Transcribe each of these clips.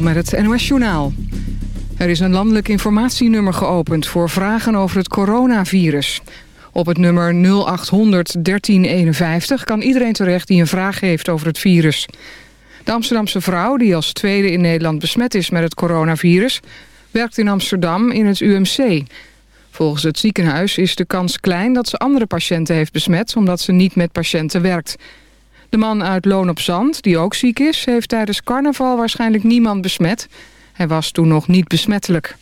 Met het NOS Journaal. Er is een landelijk informatienummer geopend voor vragen over het coronavirus. Op het nummer 0800 1351 kan iedereen terecht die een vraag heeft over het virus. De Amsterdamse vrouw, die als tweede in Nederland besmet is met het coronavirus... werkt in Amsterdam in het UMC. Volgens het ziekenhuis is de kans klein dat ze andere patiënten heeft besmet... omdat ze niet met patiënten werkt... De man uit Loon op Zand, die ook ziek is... heeft tijdens carnaval waarschijnlijk niemand besmet. Hij was toen nog niet besmettelijk.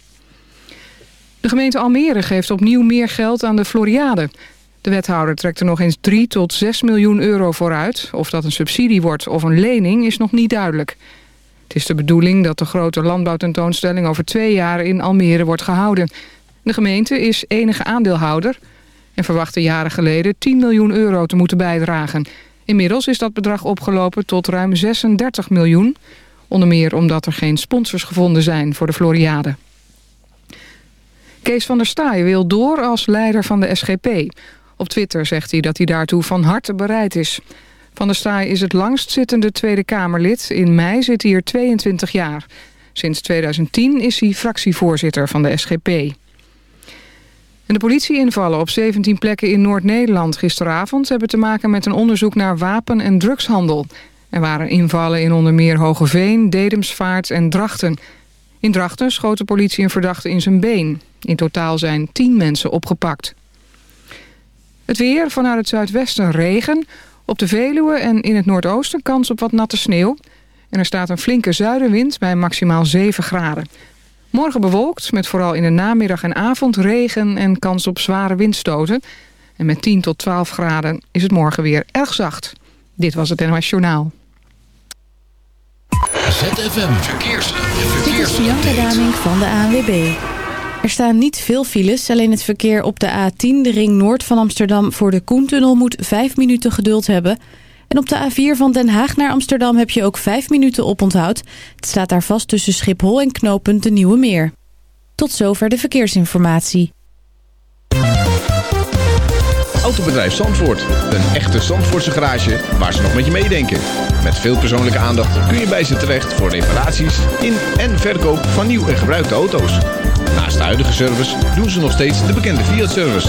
De gemeente Almere geeft opnieuw meer geld aan de Floriade. De wethouder trekt er nog eens 3 tot 6 miljoen euro voor uit. Of dat een subsidie wordt of een lening is nog niet duidelijk. Het is de bedoeling dat de grote landbouwtentoonstelling... over twee jaar in Almere wordt gehouden. De gemeente is enige aandeelhouder... en verwachtte jaren geleden 10 miljoen euro te moeten bijdragen... Inmiddels is dat bedrag opgelopen tot ruim 36 miljoen. Onder meer omdat er geen sponsors gevonden zijn voor de Floriade. Kees van der Staaij wil door als leider van de SGP. Op Twitter zegt hij dat hij daartoe van harte bereid is. Van der Staaij is het langstzittende Tweede Kamerlid. In mei zit hij hier 22 jaar. Sinds 2010 is hij fractievoorzitter van de SGP de politieinvallen op 17 plekken in Noord-Nederland gisteravond... hebben te maken met een onderzoek naar wapen- en drugshandel. Er waren invallen in onder meer Hogeveen, Dedemsvaart en Drachten. In Drachten schoot de politie een verdachte in zijn been. In totaal zijn 10 mensen opgepakt. Het weer, vanuit het zuidwesten regen. Op de Veluwe en in het noordoosten kans op wat natte sneeuw. En er staat een flinke zuidenwind bij maximaal 7 graden. Morgen bewolkt, met vooral in de namiddag en avond regen en kans op zware windstoten. En met 10 tot 12 graden is het morgen weer erg zacht. Dit was het NOS Journaal. ZFM Verkeers. Dit is Bianca Daming van de ANWB. Er staan niet veel files, alleen het verkeer op de A10, de ring noord van Amsterdam... voor de Koentunnel moet 5 minuten geduld hebben... En op de A4 van Den Haag naar Amsterdam heb je ook 5 minuten oponthoud. Het staat daar vast tussen Schiphol en knooppunt de Nieuwe Meer. Tot zover de verkeersinformatie. Autobedrijf Zandvoort. Een echte Zandvoortse garage waar ze nog met je meedenken. Met veel persoonlijke aandacht kun je bij ze terecht voor reparaties in en verkoop van nieuw en gebruikte auto's. Naast de huidige service doen ze nog steeds de bekende Fiat-service.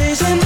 chasing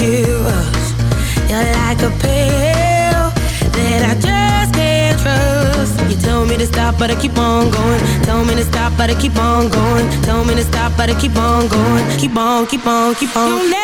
You're like a pill that I just can't trust. You tell me to stop, but I keep on going. Tell me to stop, but I keep on going. Tell me to stop, but I keep on going. Keep on, keep on, keep on.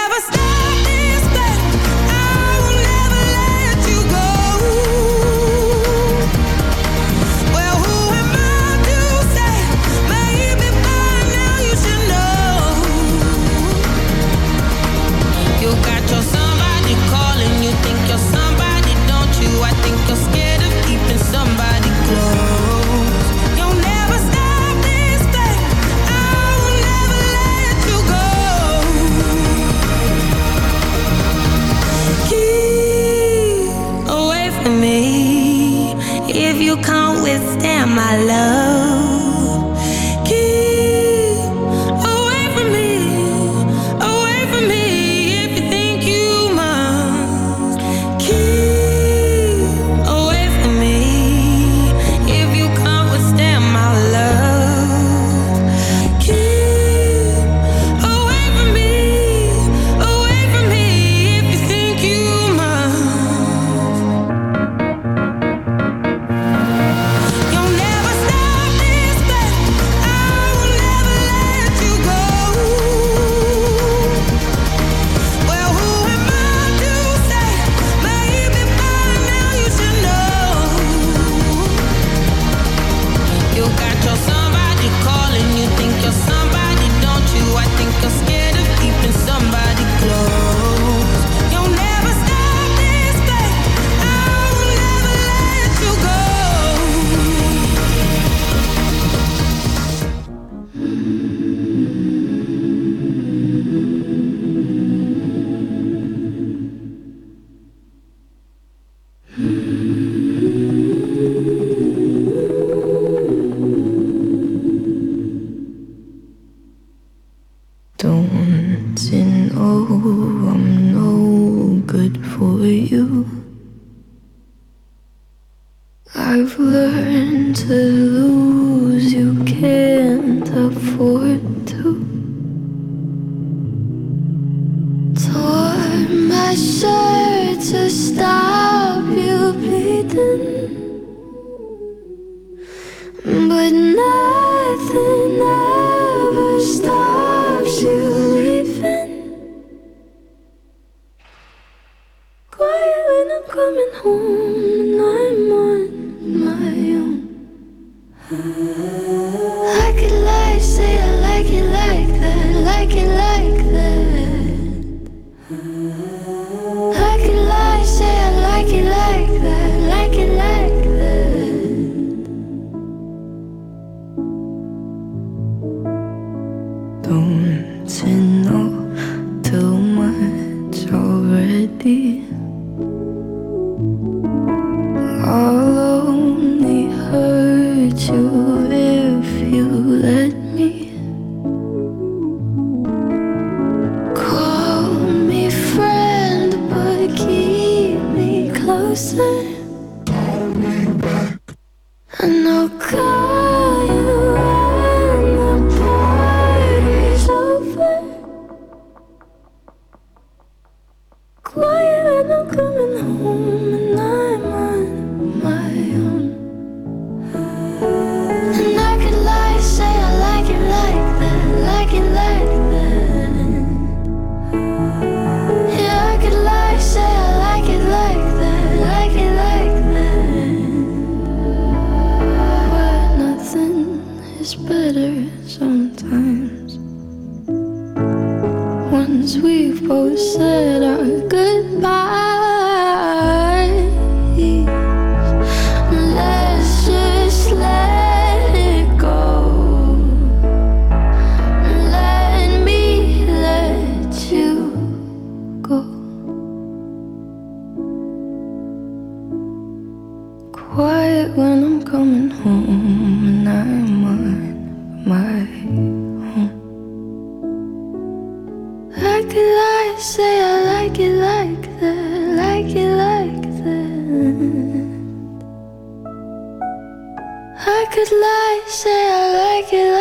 my love. I'm on like could like, say I like it like that, like it like that. I could lie, say I like it like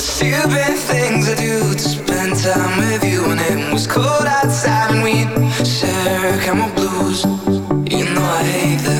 the stupid things I do to spend time with you. When it was cold outside and we'd share camel blues, you know I hate that.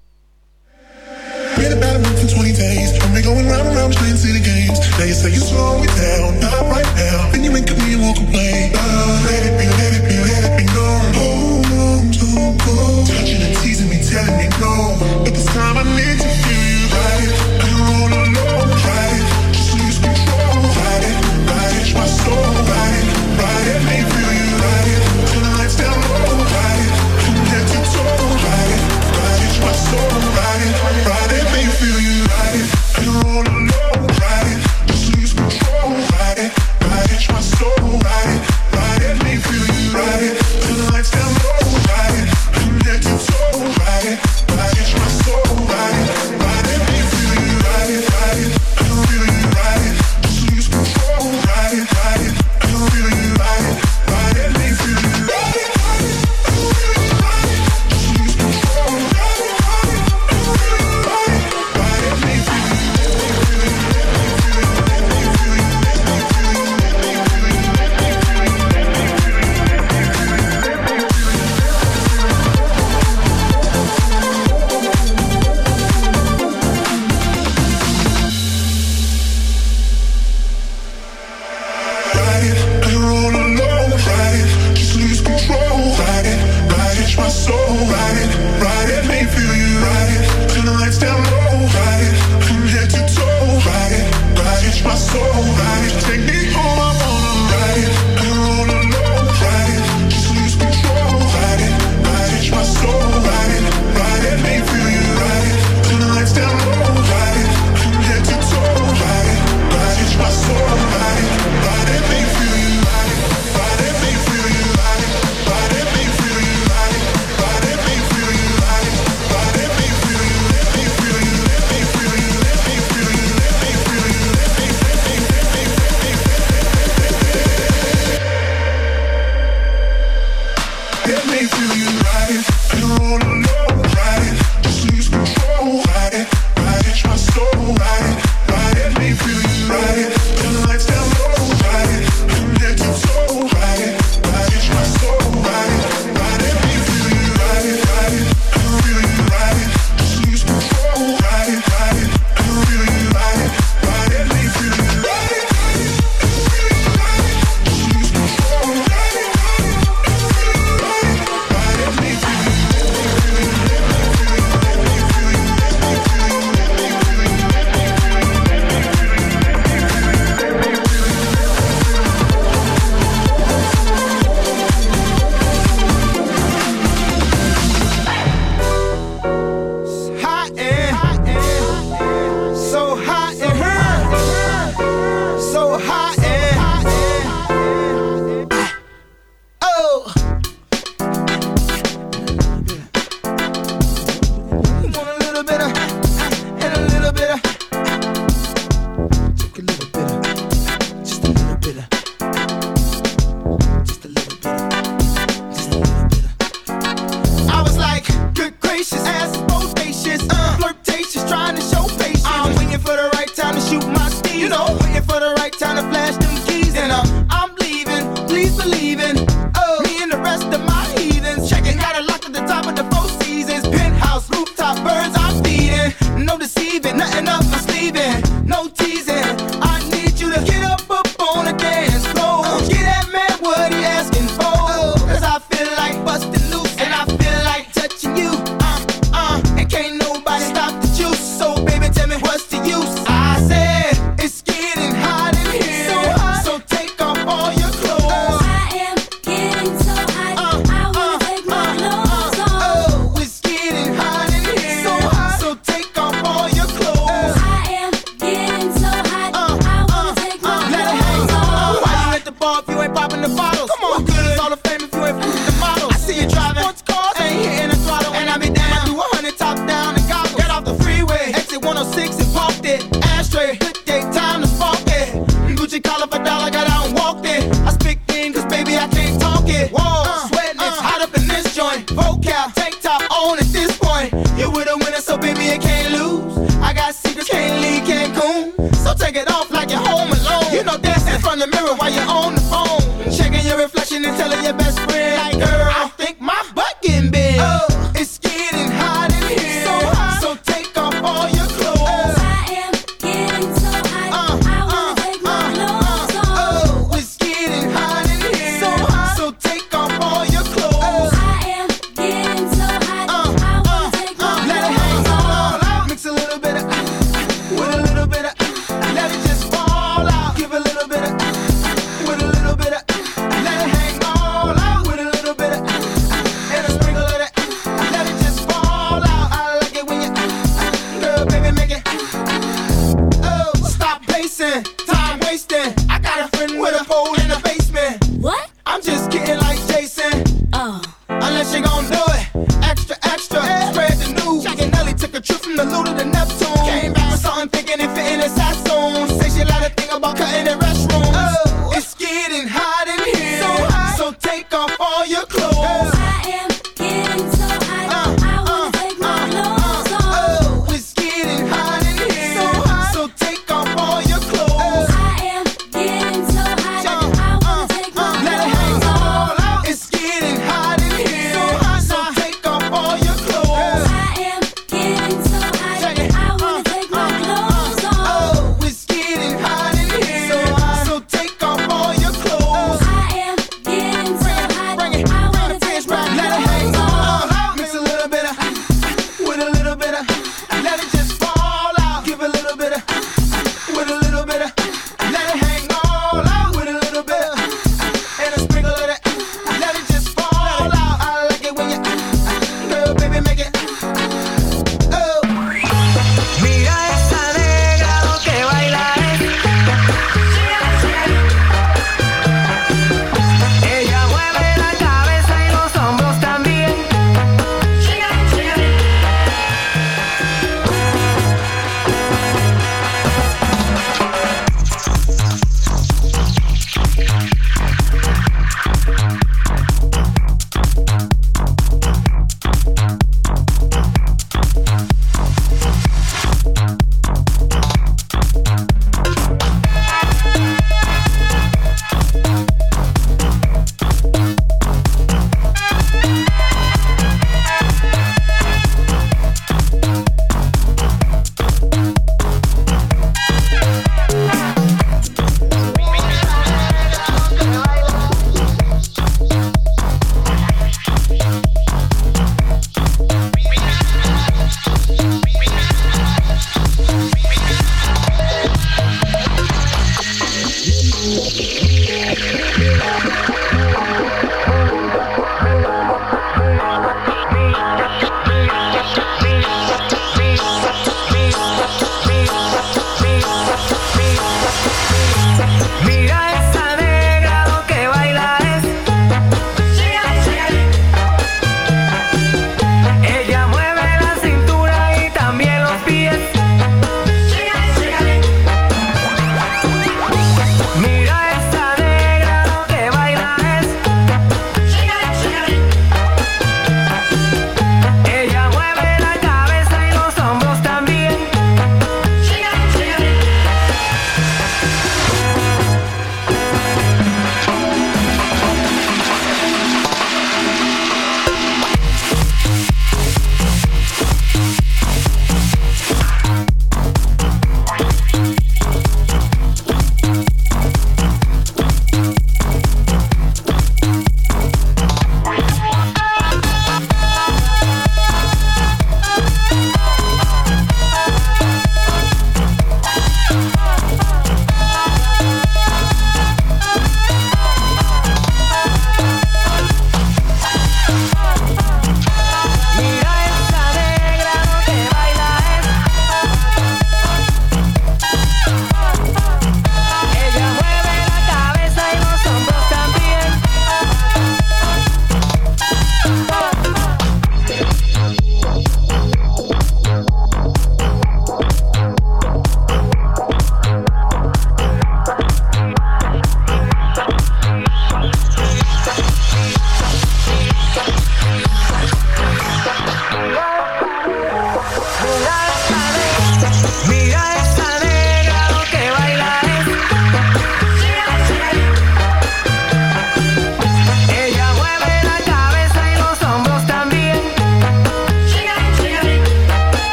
Get me to you right. I don't wanna know.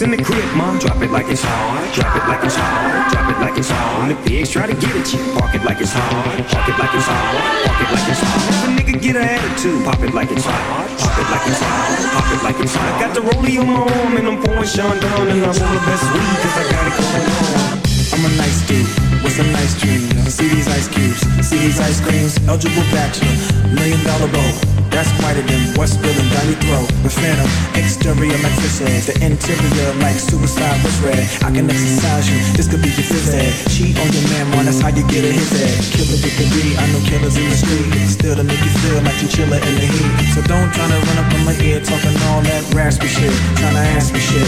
In the crib, mom, drop it like it's hard. Drop it like it's hard. Drop it like it's hard. The pigs try to get at you, park it like it's hard. Park it like it's hard. Park it like it's hard. If a nigga get an attitude, pop it like it's hard. Pop it like it's hard. Pop it like it's hard. Got the rollie on my arm and I'm pouring Sean down and I'm on the best weed 'cause I got it going on. I'm a nice dude with some nice dreams. See these ice cubes, see these ice creams. Eligible bachelor, million dollar bow. That's whiter than what's spilling down your throat. The phantom, exterior like fish eggs. The interior like suicide was red. I can exercise you, this could be your phys ed. Cheat on your man, man, that's how you get a his head. Killer with the D, I know killers in the street. Still to make you feel like you chiller in the heat. So don't try to run up on my ear talking all that raspy shit. Trying to ask me shit.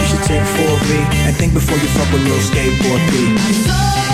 You should take 4B and think before you fuck with little skateboard B.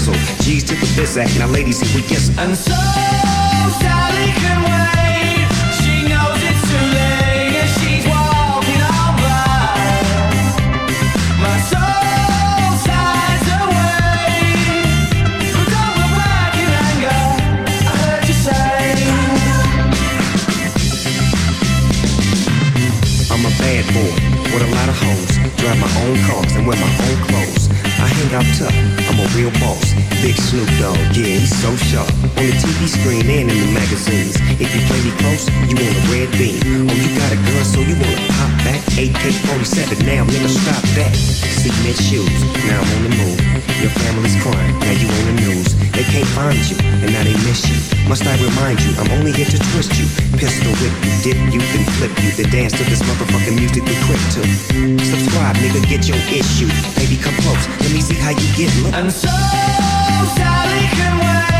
Shizzle. G's to the biz act. Now, ladies, here we get And so Sally can wait. She knows it's too late and she's walking on by. My soul sighs away. But don't look back. I heard you say. I'm a bad boy with a lot of hoes. Drive my own cars and wear my own clothes. I hang out tough. I'm a real boss. Big Snoop Dogg, yeah, he's so sharp. On the TV screen and in the magazines. If you play me close, you want a red beam. Oh, you got a gun, so you wanna pop back? AK-47, now nigga, stop that. Cement shoes, now I'm on the move. Your family's crying, now you on the news. They can't find you, and now they miss you. Must I remind you, I'm only here to twist you. Pistol whip you, dip you, then flip you. Then dance to this motherfucking music we quick to. Subscribe, nigga, get your issue. Baby, come close, let me see how you get look. And so Sally can wait.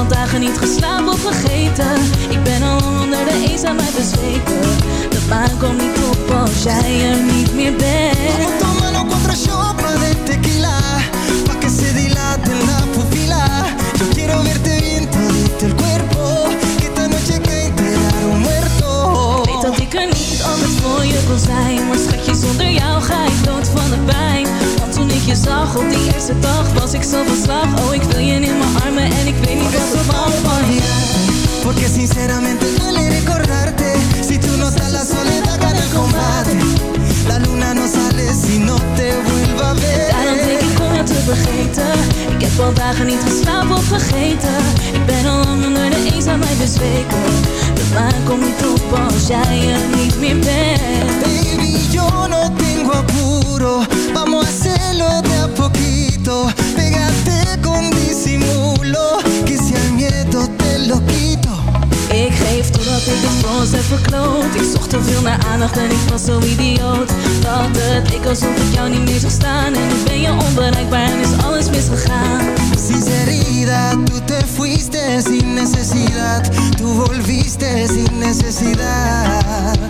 Al dagen niet geslapen of vergeten. Ik ben al onder de eenzaamheid bezweken. De maan komt niet op als jij er niet meer bent. Tómalo contra sopa de tequila, pa' que se dilate la pupila. Yo quiero verte bien todito el cuerpo, que esta noche que enterar un muerto. Weet dat ik er niet anders voor je kon zijn. Maar schatje, zonder jou ga ik dood van de pijn ik je zag. Op die eerste dag Was ik zo van slag. Oh, ik wil je in mijn armen En ik weet niet wat er van van je Porque sinceramente duele recordarte. Si tú no estás la soledad gana el combate. La luna no sale si no te vuelva a Daarom denk ver ik om jou te vergeten. Ik heb al dagen niet geslapen of vergeten. Ik ben al lang onder de eenzaamheid bezweken. De maan komt niet op als jij er niet meer bent. Baby, yo no tengo apuro Vamos a hacerlo de a poquito. Pégate con disimulo Que si al miedo te lo quito. Ik geef totdat ik het voor ons heb verkloot. Ik zocht te veel naar aandacht en ik was zo idioot. Dat het ik alsof ik jou niet meer zag staan. En nu ben je onbereikbaar en is alles misgegaan. Sinceridad, tú te fuiste sin necesidad. Tú volviste sin necesidad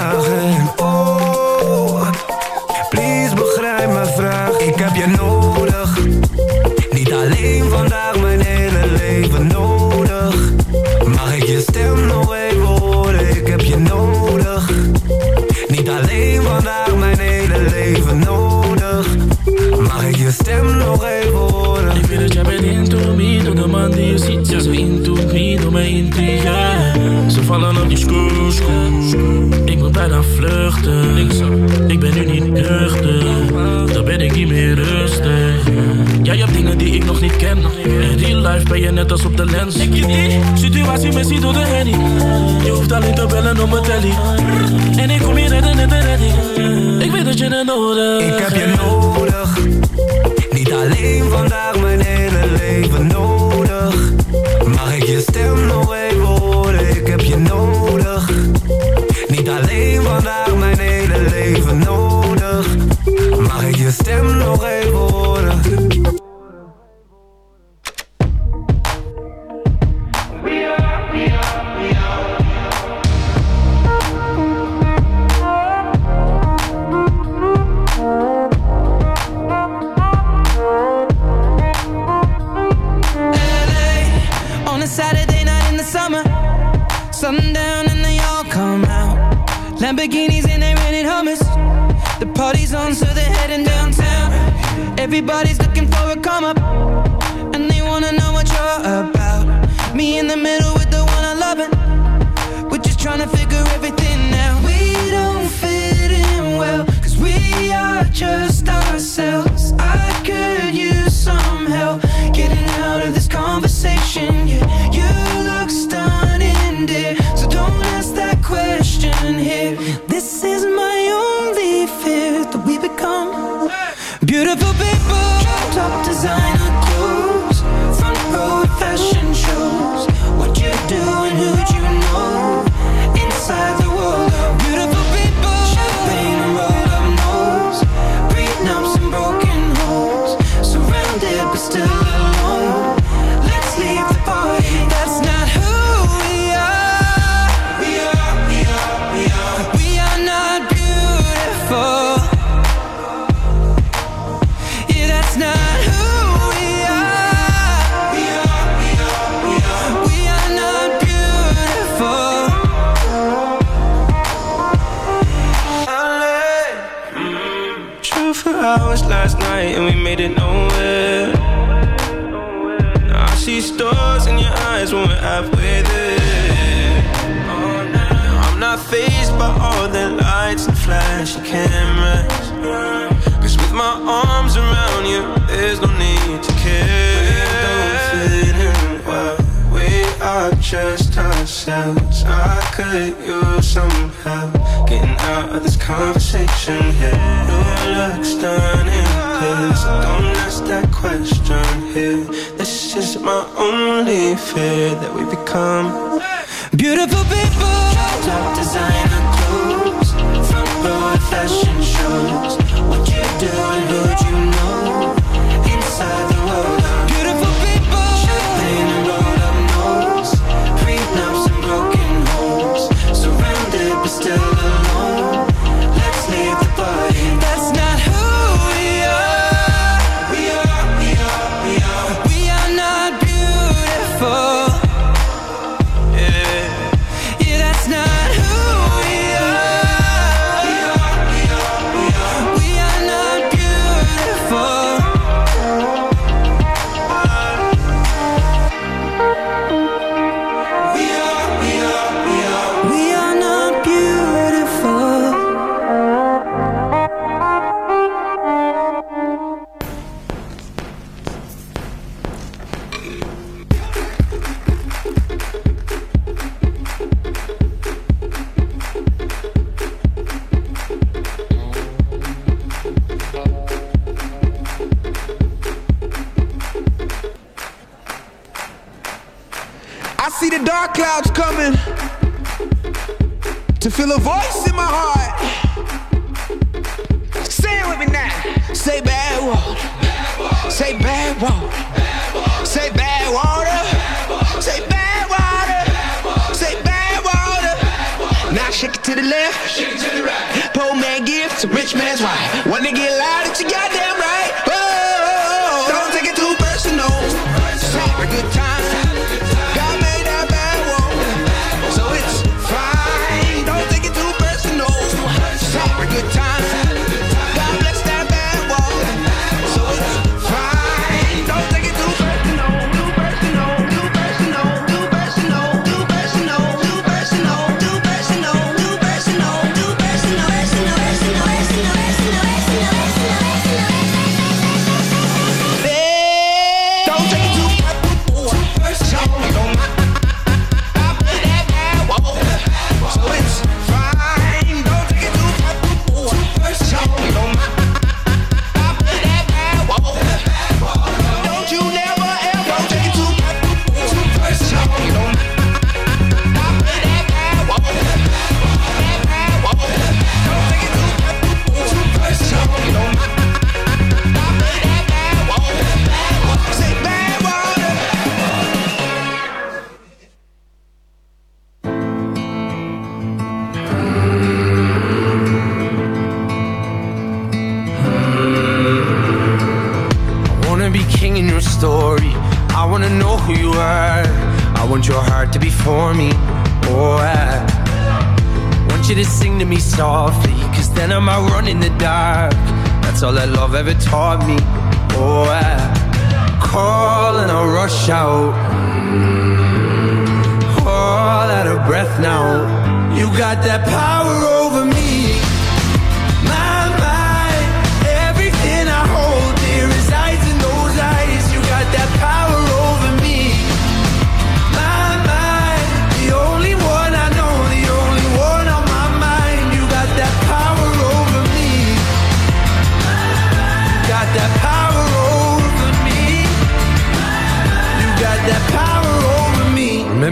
je nodig. Niet alleen vandaag, mijn hele leven nodig. Mag ik je stem nog even horen, ik heb je nodig. Niet alleen vandaag, mijn hele leven nodig. Mag ik je stem nog even horen. Ik wil dat jij bent into me, door de man die je ziet. Ja, zo into me, door mijn intrigue tijd aan vluchten. Ik ben nu niet nuchter, dan ben ik niet meer rustig. Jij hebt dingen die ik nog niet ken. In real life ben je net als op de lens. Situatie missie door de handy. Je hoeft alleen te bellen op mijn telly. En ik kom hier redden in de. Ik weet dat je het nodig Ik heb je nodig. Niet alleen vandaag, mijn hele leven nodig. Mag ik je stem nog Je stem nog even horen? LA on a Saturday night in the summer. Sundown and they all come out. Lamborghinis and they rented hummus. The party's on, so they're heading downtown. Everybody's looking for a come up, and they wanna know what you're about. Me in the middle with the one I love, it. we're just trying to figure everything out. We don't fit in well, cause we are just ourselves. I could use some help getting out of this conversation. Conversation here. You look stunning, please. Don't ask that question here. This is my only fear that we become Beautiful people. Top designer clothes, front row fashion shows. What you do and who'd you know? Inside Lavoie